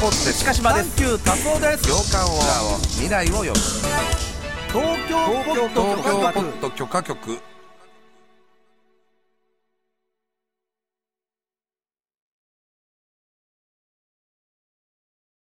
ポッド近島で。すサ多キです。行間を未来を読む。東京ポッド許可局。